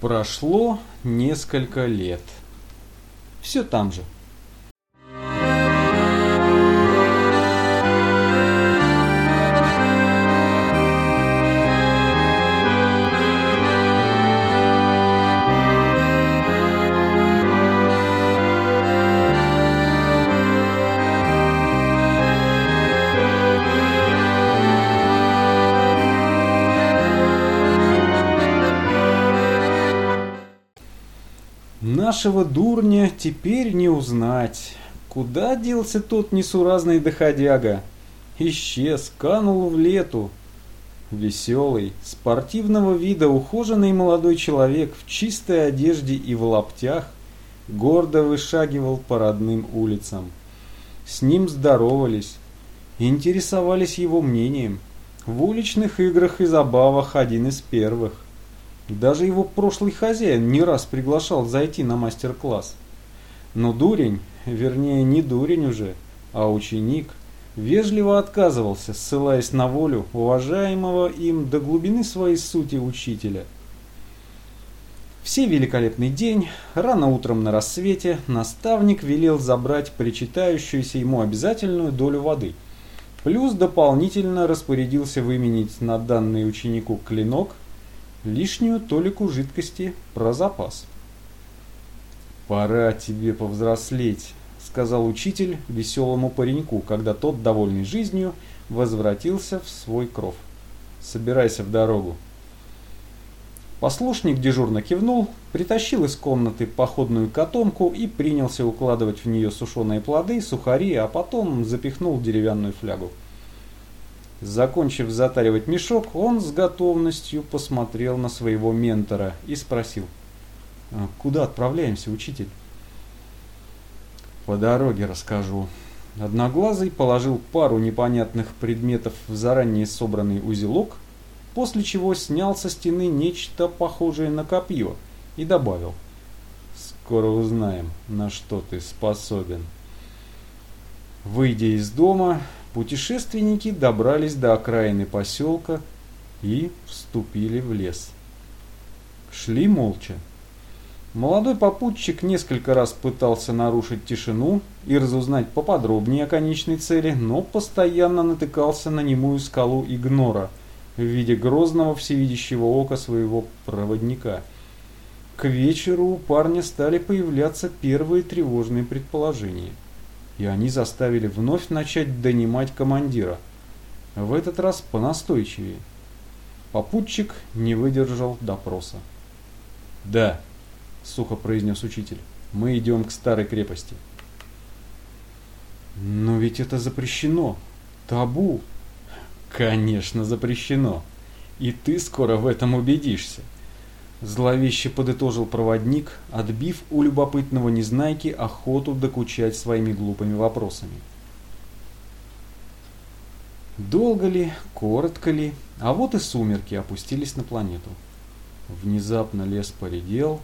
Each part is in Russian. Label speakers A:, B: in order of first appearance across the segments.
A: Прошло несколько лет. Все там же. Нашего дурня теперь не узнать. Куда делся тот несуразный доходяга? Исчез, канул в лету. Веселый, спортивного вида ухоженный молодой человек в чистой одежде и в лаптях гордо вышагивал по родным улицам. С ним здоровались, интересовались его мнением. В уличных играх и забавах один из первых. Даже его прошлый хозяин не раз приглашал зайти на мастер-класс. Но дурень, вернее не дурень уже, а ученик, вежливо отказывался, ссылаясь на волю уважаемого им до глубины своей сути учителя. Все великолепный день, рано утром на рассвете, наставник велел забрать причитающуюся ему обязательную долю воды. Плюс дополнительно распорядился выменить на данный ученику клинок – лишнюю толику жидкости про запас. «Пора тебе повзрослеть», — сказал учитель веселому пареньку, когда тот, довольный жизнью, возвратился в свой кров. «Собирайся в дорогу». Послушник дежурно кивнул, притащил из комнаты походную котомку и принялся укладывать в нее сушеные плоды, сухари, а потом запихнул деревянную флягу. Закончив затаривать мешок, он с готовностью посмотрел на своего ментора и спросил. «А «Куда отправляемся, учитель?» «По дороге расскажу». Одноглазый положил пару непонятных предметов в заранее собранный узелок, после чего снял со стены нечто похожее на копье и добавил. «Скоро узнаем, на что ты способен». Выйдя из дома, Путешественники добрались до окраины поселка и вступили в лес. Шли молча. Молодой попутчик несколько раз пытался нарушить тишину и разузнать поподробнее о конечной цели, но постоянно натыкался на немую скалу игнора в виде грозного всевидящего ока своего проводника. К вечеру у парня стали появляться первые тревожные предположения – и они заставили вновь начать донимать командира. В этот раз понастойчивее. Попутчик не выдержал допроса. «Да», — сухо произнес учитель, — «мы идем к старой крепости». «Но ведь это запрещено. Табу». «Конечно, запрещено. И ты скоро в этом убедишься». Зловеще подытожил проводник, отбив у любопытного незнайки охоту докучать своими глупыми вопросами. Долго ли, коротко ли, а вот и сумерки опустились на планету. Внезапно лес поредел,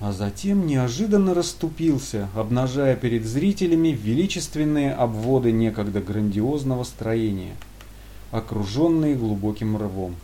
A: а затем неожиданно расступился, обнажая перед зрителями величественные обводы некогда грандиозного строения, окруженные глубоким рвом.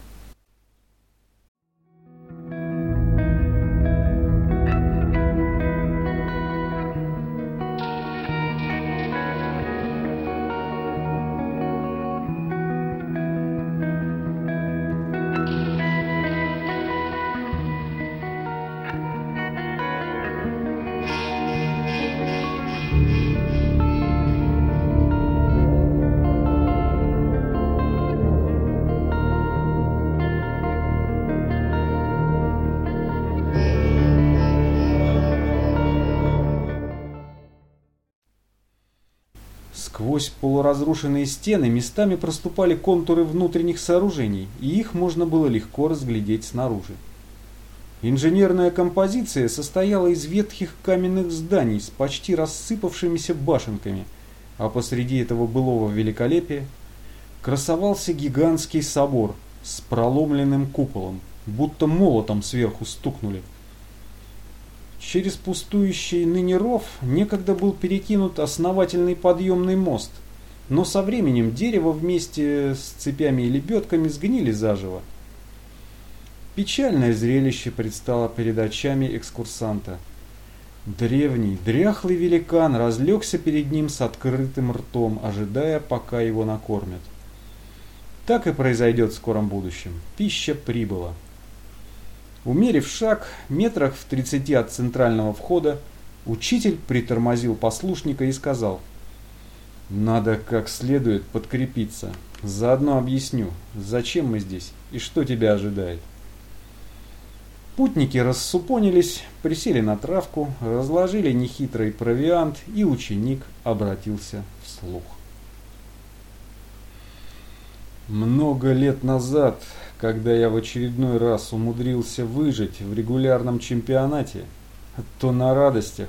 A: Сквозь полуразрушенные стены местами проступали контуры внутренних сооружений, и их можно было легко разглядеть снаружи. Инженерная композиция состояла из ветхих каменных зданий с почти рассыпавшимися башенками, а посреди этого былого великолепия красовался гигантский собор с проломленным куполом, будто молотом сверху стукнули. Через пустующий ныне ров некогда был перекинут основательный подъемный мост, но со временем дерево вместе с цепями и лебедками сгнили заживо. Печальное зрелище предстало перед очами экскурсанта. Древний, дряхлый великан разлегся перед ним с открытым ртом, ожидая, пока его накормят. Так и произойдет в скором будущем. Пища прибыла. Умерив шаг, метрах в тридцати от центрального входа, учитель притормозил послушника и сказал, «Надо как следует подкрепиться. Заодно объясню, зачем мы здесь и что тебя ожидает». Путники рассупонились, присели на травку, разложили нехитрый провиант, и ученик обратился вслух. Много лет назад, когда я в очередной раз умудрился выжить в регулярном чемпионате, то на радостях,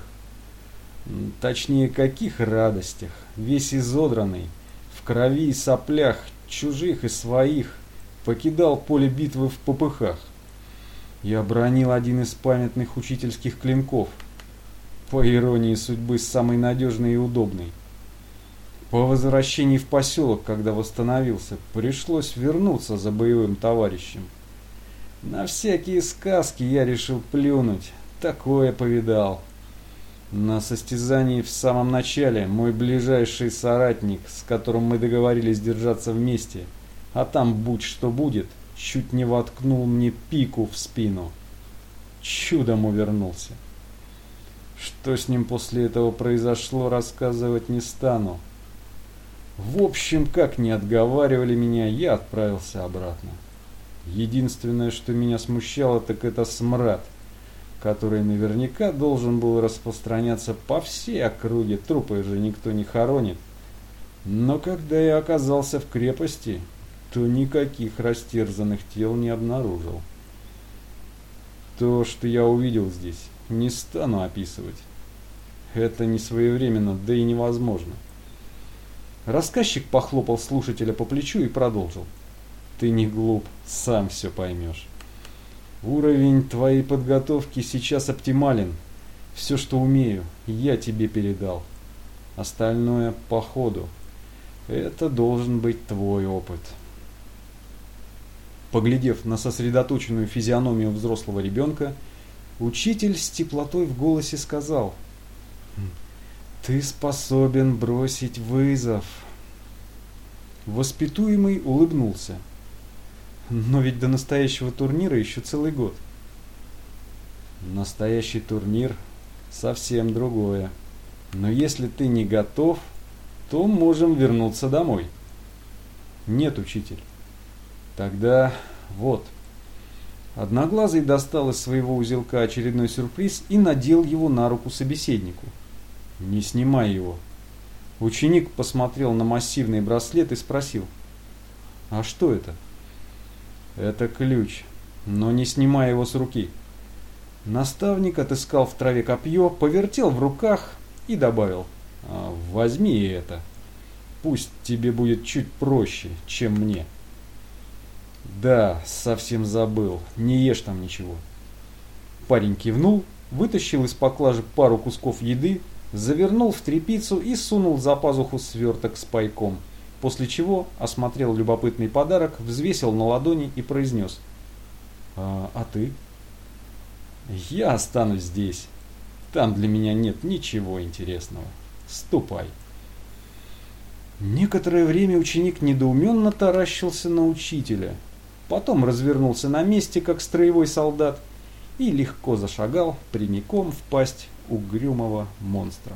A: точнее каких радостях, весь изодранный, в крови и соплях чужих и своих, покидал поле битвы в попыхах. Я обронил один из памятных учительских клинков, по иронии судьбы самый надежный и удобный. По возвращении в поселок, когда восстановился, пришлось вернуться за боевым товарищем. На всякие сказки я решил плюнуть, такое повидал. На состязании в самом начале мой ближайший соратник, с которым мы договорились держаться вместе, а там будь что будет – чуть не воткнул мне пику в спину. Чудом увернулся. Что с ним после этого произошло, рассказывать не стану. В общем, как не отговаривали меня, я отправился обратно. Единственное, что меня смущало, так это смрад, который наверняка должен был распространяться по всей округе, трупы же никто не хоронит. Но когда я оказался в крепости, то никаких растерзанных тел не обнаружил. То, что я увидел здесь, не стану описывать. Это не своевременно, да и невозможно. Рассказчик похлопал слушателя по плечу и продолжил. Ты не глуп, сам все поймешь. Уровень твоей подготовки сейчас оптимален. Все, что умею, я тебе передал. Остальное по ходу. Это должен быть твой опыт. Поглядев на сосредоточенную физиономию взрослого ребенка, учитель с теплотой в голосе сказал, «Ты способен бросить вызов». Воспитуемый улыбнулся. «Но ведь до настоящего турнира еще целый год». «Настоящий турнир совсем другое. Но если ты не готов, то можем вернуться домой». «Нет, учитель». Тогда вот. Одноглазый достал из своего узелка очередной сюрприз и надел его на руку собеседнику. «Не снимай его». Ученик посмотрел на массивный браслет и спросил. «А что это?» «Это ключ, но не снимай его с руки». Наставник отыскал в траве копье, повертел в руках и добавил. «А, «Возьми это. Пусть тебе будет чуть проще, чем мне». Да, совсем забыл. Не ешь там ничего. Парень кивнул, вытащил из поклажи пару кусков еды, завернул в тряпицу и сунул за пазуху сверток с пайком, после чего осмотрел любопытный подарок, взвесил на ладони и произнес. «А, а ты?» «Я останусь здесь. Там для меня нет ничего интересного. Ступай». Некоторое время ученик недоуменно таращился на учителя – потом развернулся на месте, как строевой солдат, и легко зашагал прямиком в пасть угрюмого монстра.